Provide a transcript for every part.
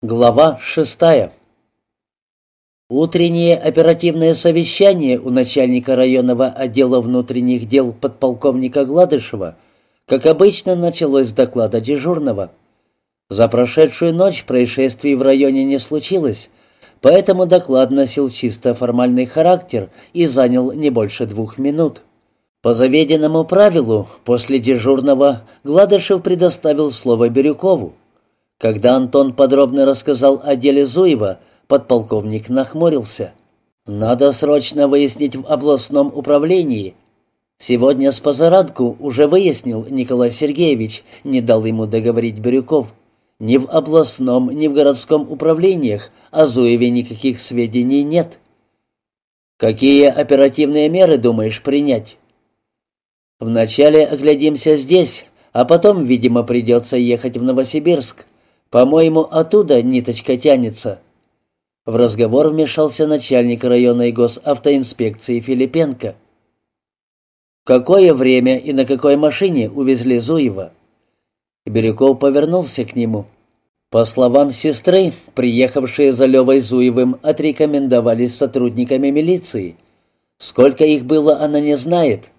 Глава шестая. Утреннее оперативное совещание у начальника районного отдела внутренних дел подполковника Гладышева, как обычно, началось с доклада дежурного. За прошедшую ночь происшествий в районе не случилось, поэтому доклад носил чисто формальный характер и занял не больше двух минут. По заведенному правилу, после дежурного Гладышев предоставил слово Бирюкову. Когда Антон подробно рассказал о деле Зуева, подполковник нахмурился. «Надо срочно выяснить в областном управлении». Сегодня с позаранку уже выяснил Николай Сергеевич, не дал ему договорить Бирюков. Ни в областном, ни в городском управлениях о Зуеве никаких сведений нет. «Какие оперативные меры думаешь принять?» «Вначале оглядимся здесь, а потом, видимо, придется ехать в Новосибирск. По-моему, оттуда ниточка тянется». В разговор вмешался начальник районной госавтоинспекции Филипенко. «Какое время и на какой машине увезли Зуева?» Бирюков повернулся к нему. По словам сестры, приехавшие за Левой Зуевым отрекомендовались сотрудниками милиции. Сколько их было, она не знает.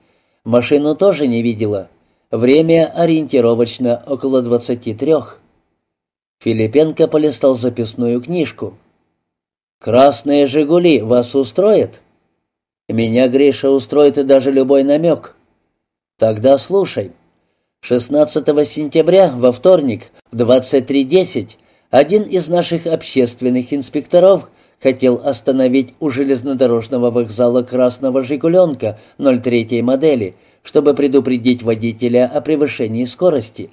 Машину тоже не видела. Время ориентировочно около двадцати трех. Филипенко полистал записную книжку. «Красные «Жигули» вас устроят?» «Меня, Гриша, устроит и даже любой намек». «Тогда слушай. 16 сентября, во вторник, в 23.10, один из наших общественных инспекторов хотел остановить у железнодорожного вокзала красного «Жигуленка» 03 модели, чтобы предупредить водителя о превышении скорости.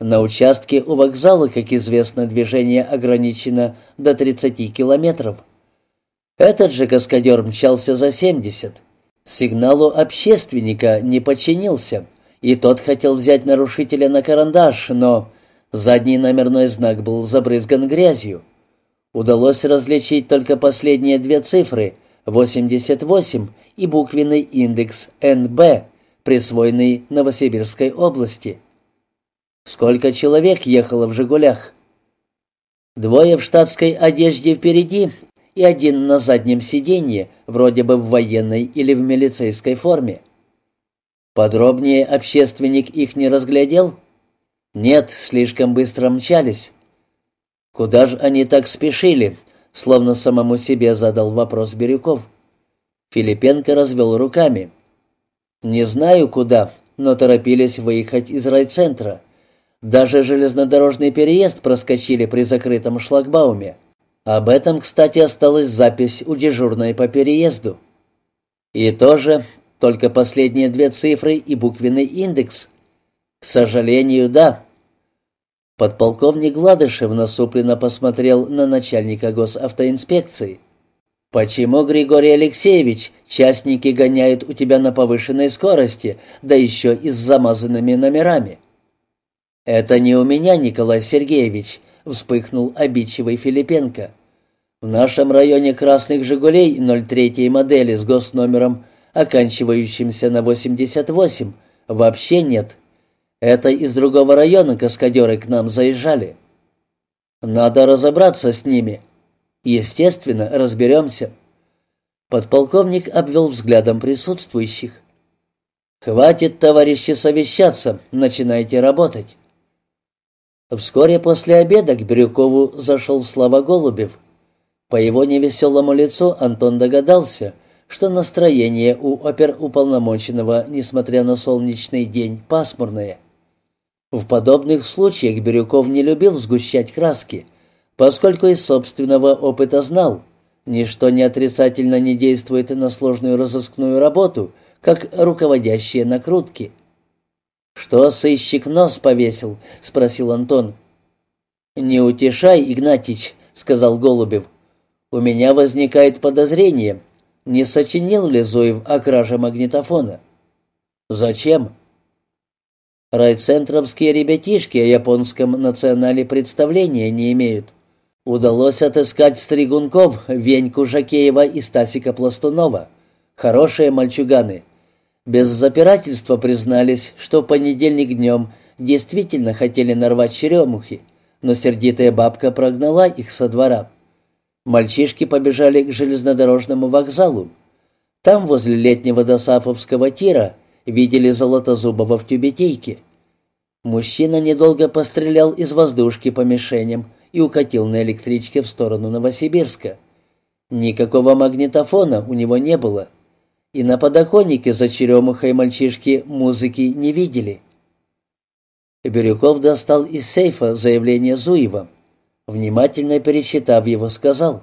На участке у вокзала, как известно, движение ограничено до 30 километров. Этот же каскадер мчался за 70. Сигналу общественника не подчинился, и тот хотел взять нарушителя на карандаш, но задний номерной знак был забрызган грязью. Удалось различить только последние две цифры — 88 и буквенный индекс НБ, присвоенный Новосибирской области — Сколько человек ехало в «Жигулях»? Двое в штатской одежде впереди и один на заднем сиденье, вроде бы в военной или в милицейской форме. Подробнее общественник их не разглядел? Нет, слишком быстро мчались. Куда же они так спешили? Словно самому себе задал вопрос Бирюков. Филипенко развел руками. Не знаю куда, но торопились выехать из райцентра. Даже железнодорожный переезд проскочили при закрытом шлагбауме. Об этом, кстати, осталась запись у дежурной по переезду. И тоже только последние две цифры и буквенный индекс. К сожалению, да. Подполковник Гладышев насупленно посмотрел на начальника госавтоинспекции. «Почему, Григорий Алексеевич, частники гоняют у тебя на повышенной скорости, да еще и с замазанными номерами?» «Это не у меня, Николай Сергеевич», — вспыхнул обидчивый Филипенко. «В нашем районе красных «Жигулей» 03 модели с госномером, оканчивающимся на 88, вообще нет. Это из другого района каскадеры к нам заезжали. Надо разобраться с ними. Естественно, разберемся». Подполковник обвел взглядом присутствующих. «Хватит, товарищи, совещаться, начинайте работать». Вскоре после обеда к Бирюкову зашел Слава Голубев. По его невеселому лицу Антон догадался, что настроение у оперуполномоченного, несмотря на солнечный день, пасмурное. В подобных случаях Бирюков не любил сгущать краски, поскольку из собственного опыта знал, ничто не отрицательно не действует на сложную разыскную работу, как руководящие накрутки – «Что сыщик нос повесил?» — спросил Антон. «Не утешай, Игнатич», — сказал Голубев. «У меня возникает подозрение, не сочинил ли Зуев о краже магнитофона?» «Зачем?» Райцентровские ребятишки о японском национале представления не имеют. Удалось отыскать Стригунков, Веньку Жакеева и Стасика Пластунова. Хорошие мальчуганы без запирательства признались, что в понедельник днем действительно хотели нарвать черемухи, но сердитая бабка прогнала их со двора. Мальчишки побежали к железнодорожному вокзалу. Там, возле летнего досаповского тира, видели Золотозубова в тюбетейке. Мужчина недолго пострелял из воздушки по мишеням и укатил на электричке в сторону Новосибирска. Никакого магнитофона у него не было. И на подоконнике за черемухой мальчишки музыки не видели. Бирюков достал из сейфа заявление Зуева. Внимательно пересчитав его, сказал.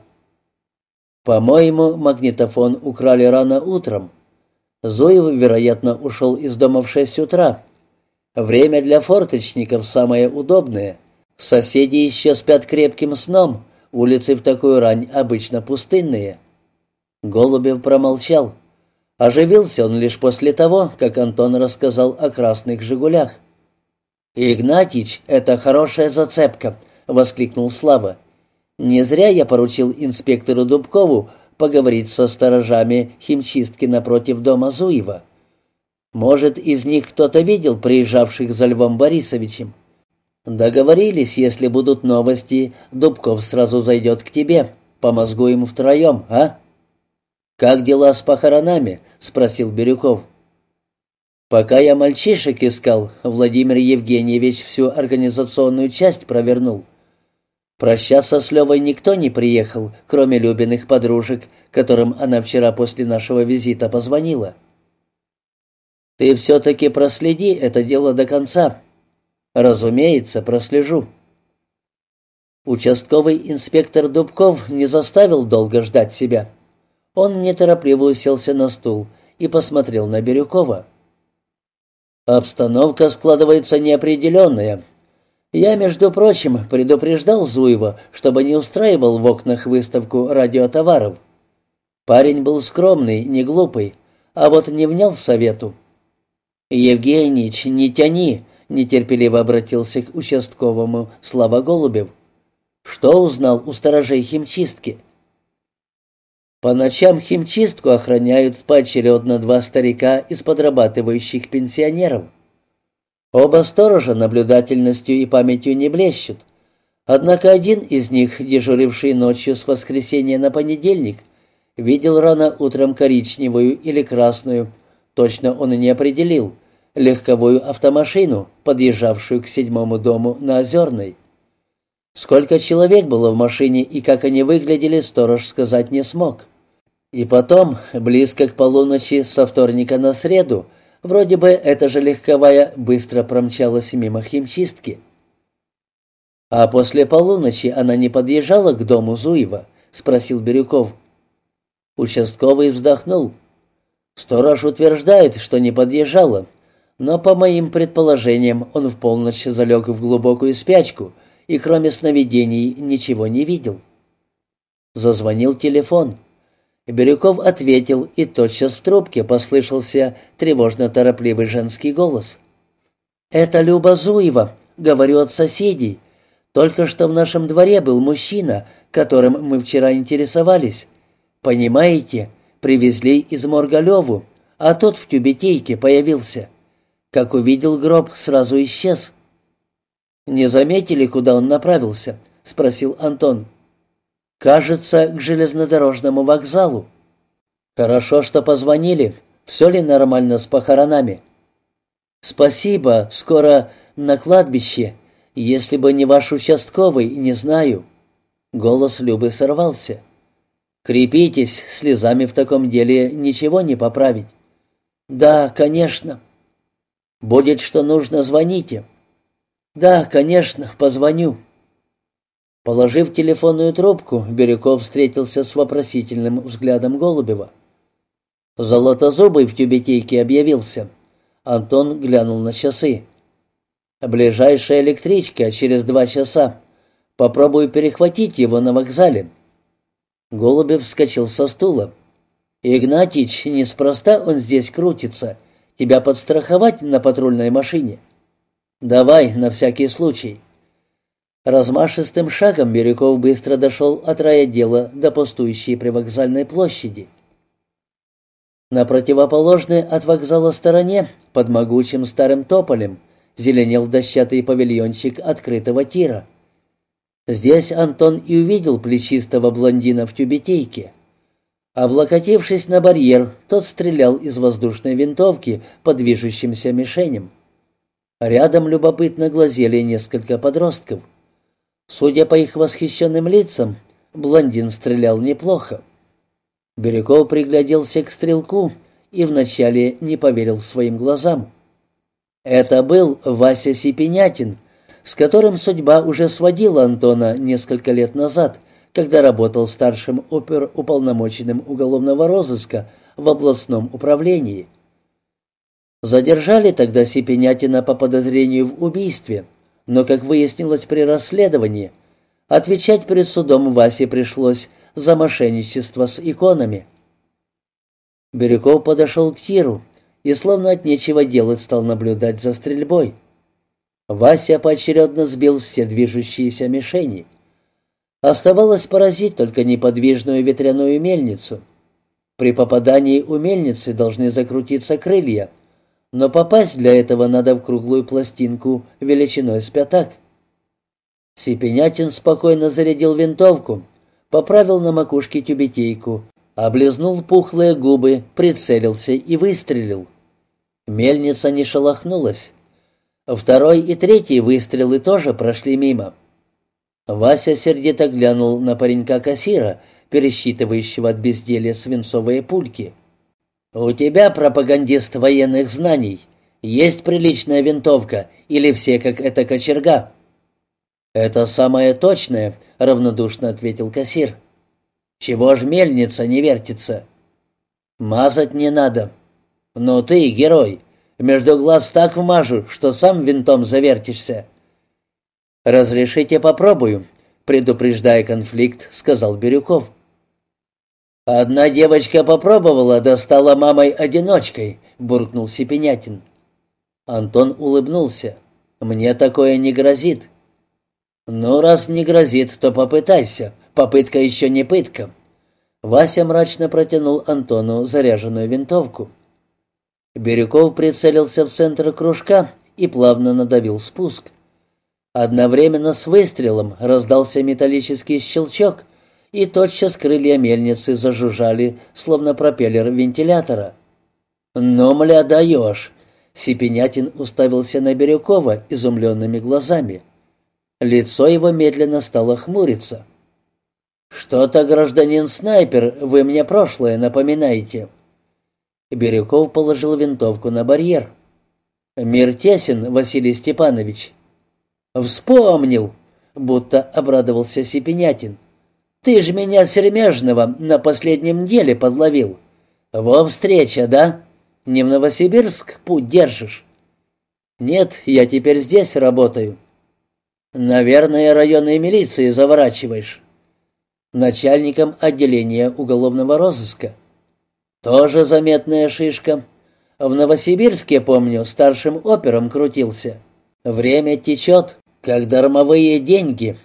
«По-моему, магнитофон украли рано утром. Зуев, вероятно, ушел из дома в шесть утра. Время для форточников самое удобное. Соседи еще спят крепким сном, улицы в такую рань обычно пустынные». Голубев промолчал. Оживился он лишь после того, как Антон рассказал о красных «Жигулях». «Игнатич, это хорошая зацепка», — воскликнул Слава. «Не зря я поручил инспектору Дубкову поговорить со сторожами химчистки напротив дома Зуева. Может, из них кто-то видел приезжавших за Львом Борисовичем? Договорились, если будут новости, Дубков сразу зайдет к тебе. Помозгуем втроем, а?» «Как дела с похоронами?» — спросил Бирюков. Пока я мальчишек искал, Владимир Евгеньевич всю организационную часть провернул. Прощаться с Левой никто не приехал, кроме Любиных подружек, которым она вчера после нашего визита позвонила. «Ты все-таки проследи это дело до конца». «Разумеется, прослежу». Участковый инспектор Дубков не заставил долго ждать себя. Он неторопливо уселся на стул и посмотрел на Бирюкова. Обстановка складывается неопределенная. Я, между прочим, предупреждал Зуева, чтобы не устраивал в окнах выставку радиотоваров. Парень был скромный, не глупый, а вот не внял совету. «Евгеньич, не тяни!» — нетерпеливо обратился к участковому Слава Голубев. «Что узнал у сторожей химчистки?» По ночам химчистку охраняют поочередно два старика из подрабатывающих пенсионеров. Оба сторожа наблюдательностью и памятью не блещут. Однако один из них, дежуривший ночью с воскресенья на понедельник, видел рано утром коричневую или красную, точно он и не определил, легковую автомашину, подъезжавшую к седьмому дому на Озерной. Сколько человек было в машине и как они выглядели, сторож сказать не смог. И потом, близко к полуночи со вторника на среду, вроде бы эта же легковая быстро промчалась мимо химчистки. «А после полуночи она не подъезжала к дому Зуева?» — спросил Бирюков. Участковый вздохнул. «Сторож утверждает, что не подъезжала, но, по моим предположениям, он в полночь залег в глубокую спячку и, кроме сновидений, ничего не видел». Зазвонил телефон. Бирюков ответил, и тотчас в трубке послышался тревожно-торопливый женский голос. «Это Люба Зуева, говорю от соседей. Только что в нашем дворе был мужчина, которым мы вчера интересовались. Понимаете, привезли из морга Леву, а тот в тюбетейке появился. Как увидел гроб, сразу исчез». «Не заметили, куда он направился?» — спросил Антон. Кажется, к железнодорожному вокзалу. Хорошо, что позвонили. Все ли нормально с похоронами? Спасибо, скоро на кладбище. Если бы не ваш участковый, не знаю. Голос Любы сорвался. Крепитесь, слезами в таком деле ничего не поправить. Да, конечно. Будет что нужно, звоните. Да, конечно, позвоню. Положив телефонную трубку, Бирюков встретился с вопросительным взглядом Голубева. Золотозубый в тюбетейке объявился. Антон глянул на часы. «Ближайшая электричка через два часа. Попробую перехватить его на вокзале». Голубев вскочил со стула. «Игнатич, неспроста он здесь крутится. Тебя подстраховать на патрульной машине?» «Давай, на всякий случай». Размашистым шагом Бирюков быстро дошел от райотдела до пустующей привокзальной площади. На противоположной от вокзала стороне, под могучим старым тополем, зеленел дощатый павильончик открытого тира. Здесь Антон и увидел плечистого блондина в тюбетейке. Облокотившись на барьер, тот стрелял из воздушной винтовки по движущимся мишеням. Рядом любопытно глазели несколько подростков. Судя по их восхищенным лицам, блондин стрелял неплохо. Бирюков пригляделся к стрелку и вначале не поверил своим глазам. Это был Вася Сипенятин, с которым судьба уже сводила Антона несколько лет назад, когда работал старшим оперуполномоченным уголовного розыска в областном управлении. Задержали тогда Сипенятина по подозрению в убийстве, но, как выяснилось при расследовании, отвечать перед судом Васе пришлось за мошенничество с иконами. Бирюков подошел к тиру и, словно от нечего делать, стал наблюдать за стрельбой. Вася поочередно сбил все движущиеся мишени. Оставалось поразить только неподвижную ветряную мельницу. При попадании у мельницы должны закрутиться крылья, но попасть для этого надо в круглую пластинку величиной с пятак. Сипенятин спокойно зарядил винтовку, поправил на макушке тюбетейку, облизнул пухлые губы, прицелился и выстрелил. Мельница не шелохнулась. Второй и третий выстрелы тоже прошли мимо. Вася сердито глянул на паренька-кассира, пересчитывающего от безделья свинцовые пульки. «У тебя, пропагандист военных знаний, есть приличная винтовка или все как эта кочерга?» «Это самое точное», — равнодушно ответил кассир. «Чего ж мельница не вертится?» «Мазать не надо». «Но ты, герой, между глаз так вмажу, что сам винтом завертишься». «Разрешите попробую», — предупреждая конфликт, сказал Бирюков. «Одна девочка попробовала, да стала мамой-одиночкой», — буркнул Сипенятин. Антон улыбнулся. «Мне такое не грозит». «Ну, раз не грозит, то попытайся. Попытка еще не пытка». Вася мрачно протянул Антону заряженную винтовку. Бирюков прицелился в центр кружка и плавно надавил спуск. Одновременно с выстрелом раздался металлический щелчок, и тотчас крылья мельницы зажужжали, словно пропеллер вентилятора. «Ну, мля, даешь!» Сипенятин уставился на Бирюкова изумленными глазами. Лицо его медленно стало хмуриться. «Что-то, гражданин-снайпер, вы мне прошлое напоминаете». Бирюков положил винтовку на барьер. «Мир тесен, Василий Степанович». «Вспомнил!» — будто обрадовался Сипенятин. «Ты ж меня Сермяжного на последнем деле подловил. Во встреча, да? Не в Новосибирск путь держишь?» «Нет, я теперь здесь работаю». «Наверное, районной милиции заворачиваешь». «Начальником отделения уголовного розыска». Тоже заметная шишка. В Новосибирске, помню, старшим опером крутился. Время течет, как дармовые деньги.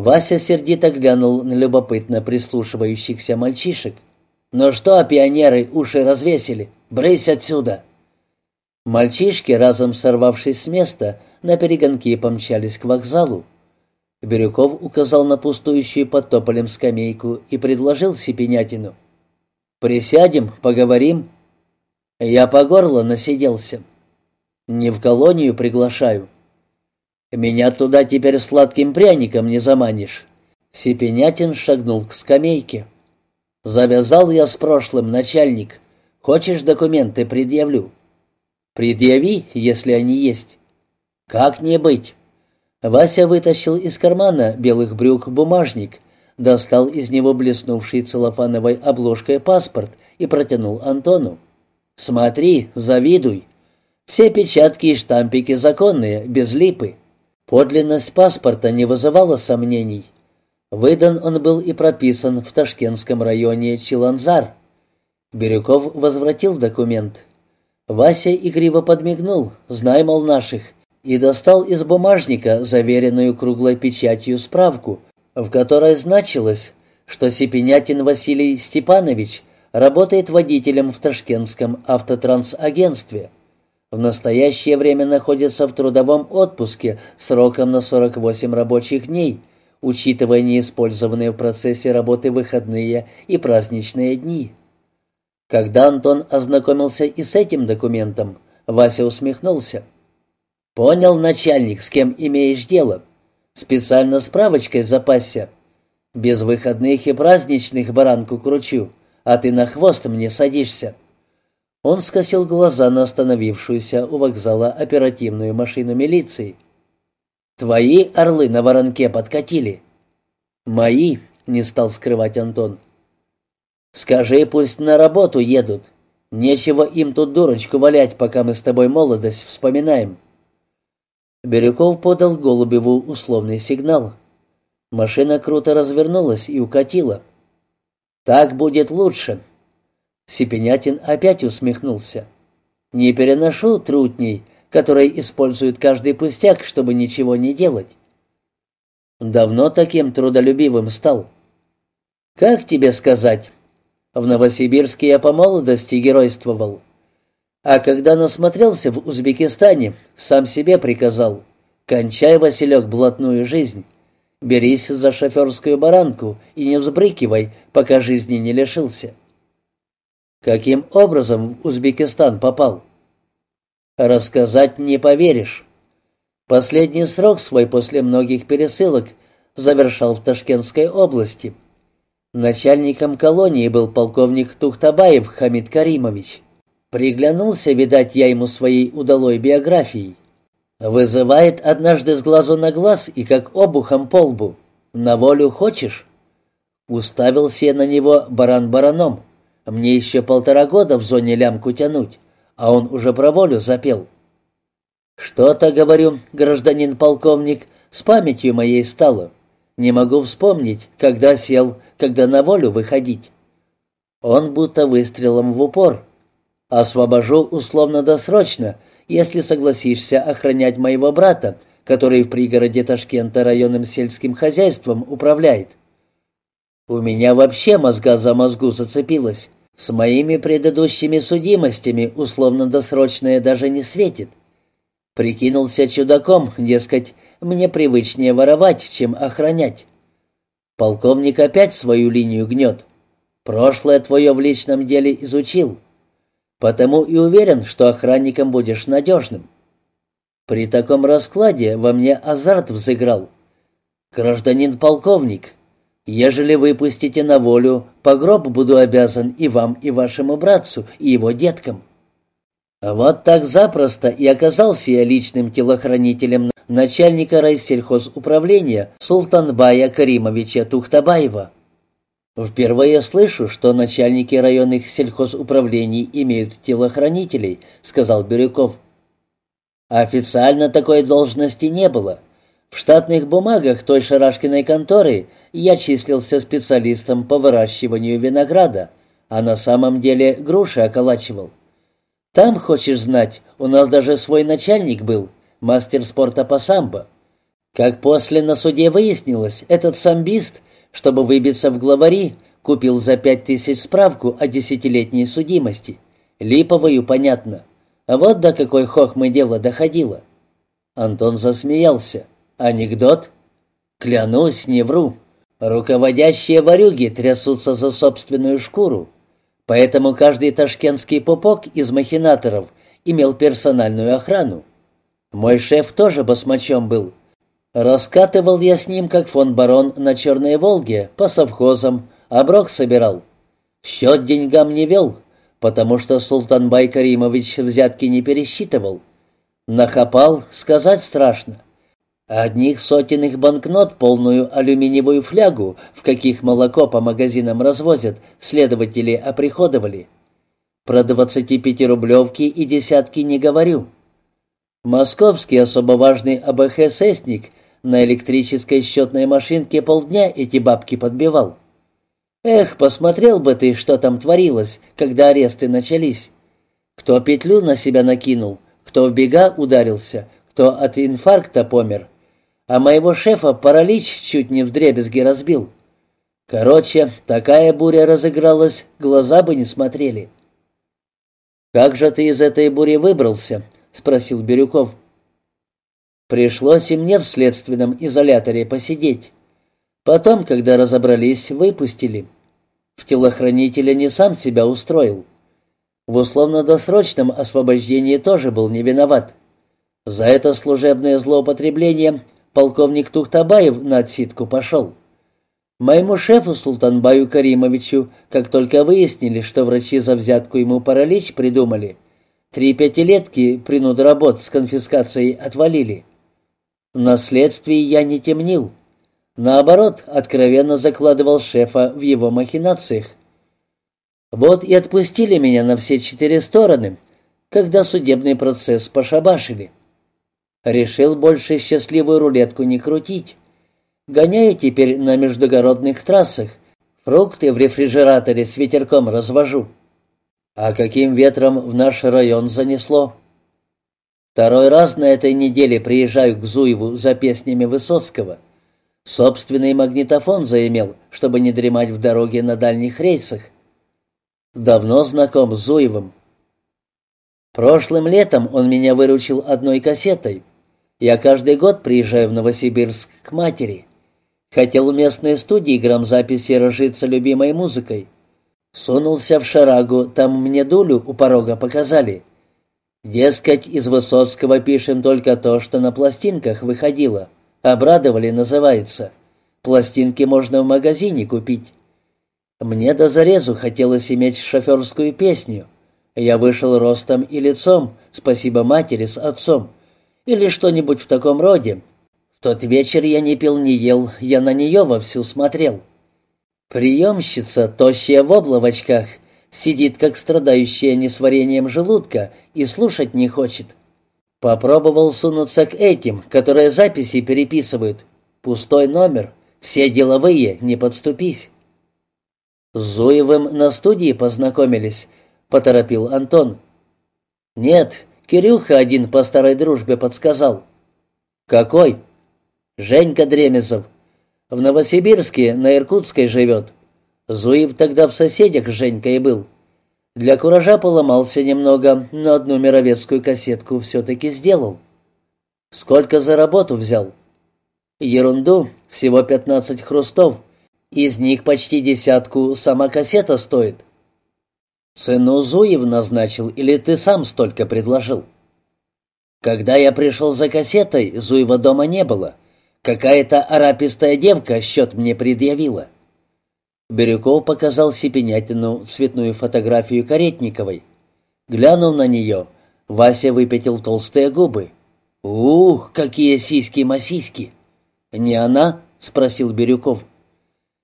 Вася сердито глянул на любопытно прислушивающихся мальчишек. «Ну что, пионеры, уши развесили? Брысь отсюда!» Мальчишки, разом сорвавшись с места, на перегонки помчались к вокзалу. Бирюков указал на пустующую под тополем скамейку и предложил Сипенятину. Присядем, поговорим. Я по горло насиделся. Не в колонию приглашаю. Меня туда теперь сладким пряником не заманишь. Сипенятин шагнул к скамейке. Завязал я с прошлым, начальник. Хочешь документы предъявлю? Предъяви, если они есть. Как не быть? Вася вытащил из кармана белых брюк бумажник достал из него блеснувший целлофановой обложкой паспорт и протянул Антону. «Смотри, завидуй. Все печатки и штампики законные, без липы. Подлинность паспорта не вызывала сомнений. Выдан он был и прописан в Ташкентском районе Чиланзар. Бирюков возвратил документ. Вася игриво подмигнул, знай, мол, наших, и достал из бумажника заверенную круглой печатью справку — в которой значилось, что Сипенятин Василий Степанович работает водителем в Ташкентском автотрансагентстве. В настоящее время находится в трудовом отпуске сроком на 48 рабочих дней, учитывая неиспользованные в процессе работы выходные и праздничные дни. Когда Антон ознакомился и с этим документом, Вася усмехнулся. «Понял, начальник, с кем имеешь дело. Специально справочкой запасся. Без выходных и праздничных баранку кручу, а ты на хвост мне садишься». Он скосил глаза на остановившуюся у вокзала оперативную машину милиции. «Твои орлы на воронке подкатили?» «Мои», — не стал скрывать Антон. «Скажи, пусть на работу едут. Нечего им тут дурочку валять, пока мы с тобой молодость вспоминаем». Бирюков подал Голубеву условный сигнал. Машина круто развернулась и укатила. «Так будет лучше», Сипенятин опять усмехнулся. «Не переношу трутней, которые используют каждый пустяк, чтобы ничего не делать». «Давно таким трудолюбивым стал?» «Как тебе сказать? В Новосибирске я по молодости геройствовал. А когда насмотрелся в Узбекистане, сам себе приказал, кончай, Василек, блатную жизнь». Берись за шоферскую баранку и не взбрыкивай, пока жизни не лишился. Каким образом в Узбекистан попал? Рассказать не поверишь. Последний срок свой после многих пересылок завершал в Ташкентской области. Начальником колонии был полковник Тухтабаев Хамид Каримович. Приглянулся, видать, я ему своей удалой биографией. Вызывает однажды с глазу на глаз и как обухом по лбу. «На волю хочешь?» Уставился я на него баран бараном. Мне еще полтора года в зоне лямку тянуть, а он уже про волю запел. Что-то, говорю, гражданин полковник, с памятью моей стало. Не могу вспомнить, когда сел, когда на волю выходить. Он будто выстрелом в упор. Освобожу условно-досрочно, если согласишься охранять моего брата, который в пригороде Ташкента районным сельским хозяйством управляет. У меня вообще мозга за мозгу зацепилось. С моими предыдущими судимостями условно-досрочное даже не светит. Прикинулся чудаком, дескать, мне привычнее воровать, чем охранять. Полковник опять свою линию гнет. Прошлое твое в личном деле изучил. Потому и уверен, что охранником будешь надежным. При таком раскладе во мне азарт взыграл. Гражданин полковник, Ежели выпустите на волю, по гроб буду обязан и вам, и вашему братцу, и его деткам». Вот так запросто и оказался я личным телохранителем начальника райсельхозуправления Султанбая Каримовича Тухтабаева. «Впервые слышу, что начальники районных сельхозуправлений имеют телохранителей», — сказал Бирюков. «Официально такой должности не было. В штатных бумагах той шарашкиной конторы я числился специалистом по выращиванию винограда, а на самом деле груши околачивал. Там, хочешь знать, у нас даже свой начальник был, мастер спорта по самбо. Как после на суде выяснилось, этот самбист, чтобы выбиться в главари, купил за пять тысяч справку о десятилетней судимости. Липовую, понятно. А вот до какой хохмы дело доходило. Антон засмеялся. Анекдот? Клянусь, не вру. Руководящие ворюги трясутся за собственную шкуру. Поэтому каждый ташкентский пупок из махинаторов имел персональную охрану. Мой шеф тоже басмачом был. Раскатывал я с ним, как фон барон на Черной Волге, по совхозам, оброк собирал. Счет деньгам не вел, потому что Султанбай Каримович взятки не пересчитывал. Нахапал, сказать страшно. Одних сотенных банкнот полную алюминиевую флягу, в каких молоко по магазинам развозят, следователи оприходовали. Про двадцати рублевки и десятки не говорю. Московский особо важный АБХ-сестник на электрической счетной машинке полдня эти бабки подбивал. Эх, посмотрел бы ты, что там творилось, когда аресты начались. Кто петлю на себя накинул, кто в бега ударился, кто от инфаркта помер — а моего шефа паралич чуть не вдребезги разбил. Короче, такая буря разыгралась, глаза бы не смотрели. «Как же ты из этой бури выбрался?» — спросил Бирюков. «Пришлось и мне в следственном изоляторе посидеть. Потом, когда разобрались, выпустили. В телохранителя не сам себя устроил. В условно-досрочном освобождении тоже был не виноват. За это служебное злоупотребление полковник Тухтабаев на отсидку пошел. Моему шефу Султанбаю Каримовичу, как только выяснили, что врачи за взятку ему паралич придумали, три пятилетки принуд работ с конфискацией отвалили. На следствии я не темнил. Наоборот, откровенно закладывал шефа в его махинациях. Вот и отпустили меня на все четыре стороны, когда судебный процесс пошабашили. Решил больше счастливую рулетку не крутить. Гоняю теперь на междугородных трассах. Фрукты в рефрижераторе с ветерком развожу. А каким ветром в наш район занесло? Второй раз на этой неделе приезжаю к Зуеву за песнями Высоцкого. Собственный магнитофон заимел, чтобы не дремать в дороге на дальних рейсах. Давно знаком с Зуевым. Прошлым летом он меня выручил одной кассетой. Я каждый год приезжаю в Новосибирск к матери. Хотел в местной студии грамзаписи разжиться любимой музыкой. Сунулся в шарагу, там мне дулю у порога показали. Дескать, из Высоцкого пишем только то, что на пластинках выходило. Обрадовали, называется. Пластинки можно в магазине купить. Мне до зарезу хотелось иметь шоферскую песню. Я вышел ростом и лицом, спасибо матери с отцом. Или что-нибудь в таком роде, тот вечер я не пил, не ел, я на нее вовсю смотрел. Приемщица, тощая в облавочках, сидит, как страдающая несварением желудка, и слушать не хочет. Попробовал сунуться к этим, которые записи переписывают. Пустой номер, все деловые, не подступись. С Зуевым на студии познакомились, поторопил Антон. Нет, Кирюха один по старой дружбе подсказал. Какой? Женька Дремезов. В Новосибирске на Иркутской живет. Зуев тогда в соседях с Женькой был. Для куража поломался немного, но одну мировецкую кассетку все-таки сделал. Сколько за работу взял? Ерунду, всего пятнадцать хрустов. Из них почти десятку сама кассета стоит. Сыну Зуев назначил или ты сам столько предложил? Когда я пришел за кассетой, Зуева дома не было. Какая-то арапистая девка счет мне предъявила. Бирюков показал Сипенятину цветную фотографию Каретниковой. Глянув на нее, Вася выпятил толстые губы. «Ух, какие сиськи-масиськи!» «Не она?» — спросил Бирюков.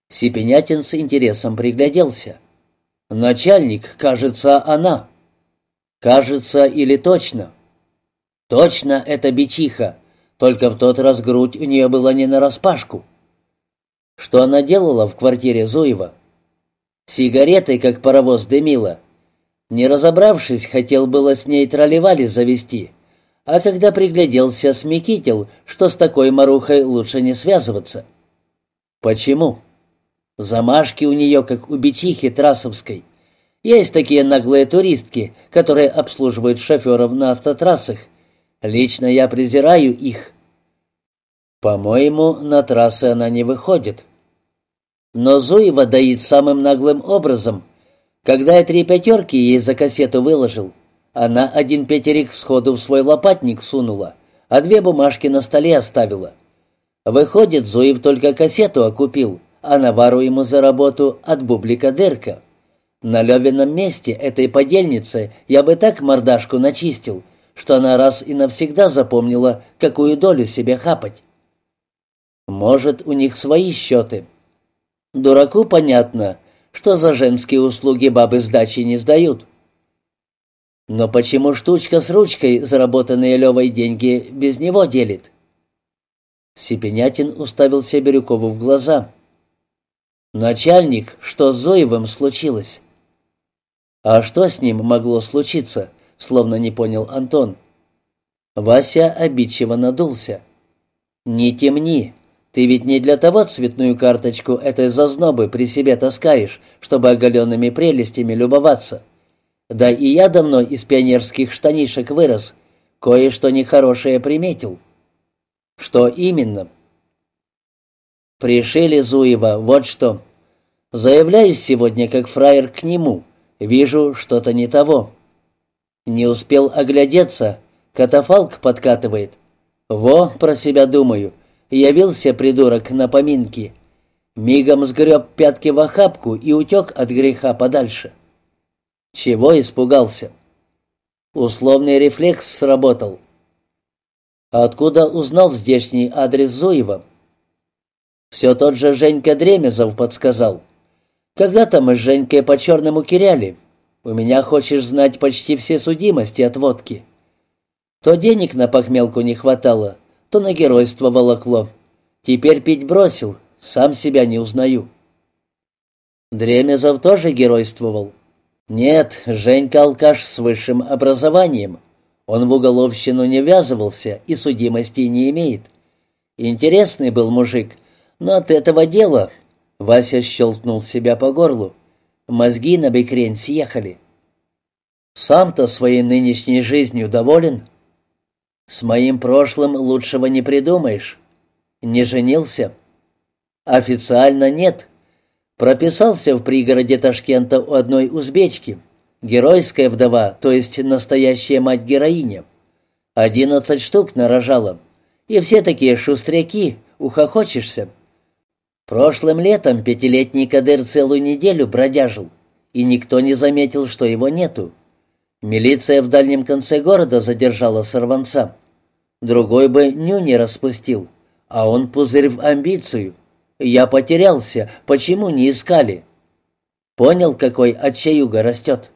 Сипенятин с интересом пригляделся. «Начальник, кажется, она». «Кажется или точно?» «Точно это бичиха. Только в тот раз грудь у нее была не нараспашку. Что она делала в квартире Зуева? Сигаретой, как паровоз, дымила. Не разобравшись, хотел было с ней тролливали завести, а когда пригляделся, смекитил, что с такой марухой лучше не связываться. Почему? Замашки у нее, как у бичихи Трасовской. Есть такие наглые туристки, которые обслуживают шоферов на автотрассах, Лично я презираю их. По-моему, на трассы она не выходит. Но Зуева доит самым наглым образом. Когда я три пятерки ей за кассету выложил, она один пятерик сходу в свой лопатник сунула, а две бумажки на столе оставила. Выходит, Зуев только кассету окупил, а навару ему за работу от бублика дырка. На Левином месте этой подельницы я бы так мордашку начистил — что она раз и навсегда запомнила, какую долю себе хапать. Может, у них свои счеты. Дураку понятно, что за женские услуги бабы сдачи не сдают. Но почему штучка с ручкой заработанные Левой деньги без него делит? Сипенятин уставился Бирюкову в глаза. «Начальник, что с Зоевым случилось?» «А что с ним могло случиться?» словно не понял Антон. Вася обидчиво надулся. «Не темни. Ты ведь не для того цветную карточку этой зазнобы при себе таскаешь, чтобы оголенными прелестями любоваться. Да и я давно из пионерских штанишек вырос. Кое-что нехорошее приметил». «Что именно?» Пришили Зуева, вот что. Заявляюсь сегодня как фраер к нему. Вижу, что-то не того. Не успел оглядеться. Катафалк подкатывает. Во, про себя думаю. Явился придурок на поминки. Мигом сгреб пятки в охапку и утек от греха подальше. Чего испугался? Условный рефлекс сработал. Откуда узнал здешний адрес Зуева? Все тот же Женька Дремезов подсказал. Когда-то мы с Женькой по-черному киряли. У меня, хочешь знать, почти все судимости от водки. То денег на похмелку не хватало, то на геройство волокло. Теперь пить бросил, сам себя не узнаю. Дремезов тоже геройствовал. Нет, Женька алкаш с высшим образованием. Он в уголовщину не ввязывался и судимости не имеет. Интересный был мужик, но от этого дела Вася щелкнул себя по горлу. Мозги на бекрень съехали. Сам-то своей нынешней жизнью доволен? С моим прошлым лучшего не придумаешь. Не женился? Официально нет. Прописался в пригороде Ташкента у одной узбечки. Геройская вдова, то есть настоящая мать-героиня. Одиннадцать штук нарожала. И все такие шустряки, ухохочешься. Прошлым летом пятилетний Кадыр целую неделю бродяжил, и никто не заметил, что его нету. Милиция в дальнем конце города задержала сорванца. Другой бы ню не распустил, а он пузырь в амбицию. Я потерялся, почему не искали? Понял, какой отчаюга растет?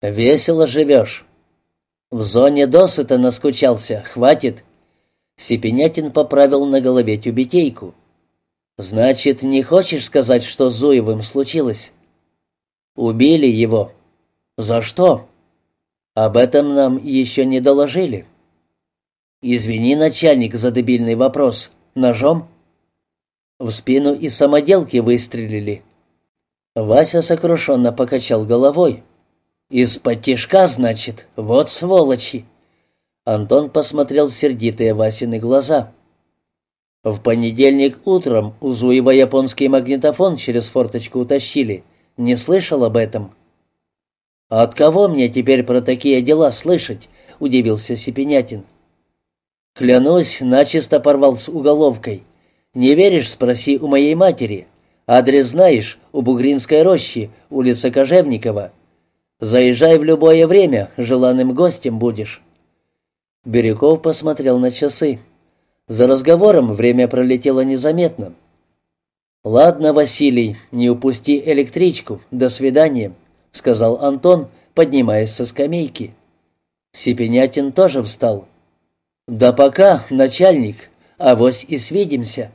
Весело живешь. В зоне досыта наскучался, хватит. Сипенятин поправил на голове тюбетейку. «Значит, не хочешь сказать, что Зуевым случилось?» «Убили его». «За что?» «Об этом нам еще не доложили». «Извини, начальник, за дебильный вопрос. Ножом?» В спину из самоделки выстрелили. Вася сокрушенно покачал головой. «Из-под тишка, значит? Вот сволочи!» Антон посмотрел в сердитые Васины глаза. В понедельник утром у Зуева японский магнитофон через форточку утащили. Не слышал об этом? «От кого мне теперь про такие дела слышать?» — удивился Сипенятин. «Клянусь, начисто порвал с уголовкой. Не веришь, спроси у моей матери. Адрес знаешь, у Бугринской рощи, улица Кожевникова. Заезжай в любое время, желанным гостем будешь». Бирюков посмотрел на часы. За разговором время пролетело незаметно. «Ладно, Василий, не упусти электричку. До свидания», — сказал Антон, поднимаясь со скамейки. Сипенятин тоже встал. «Да пока, начальник, авось и свидимся».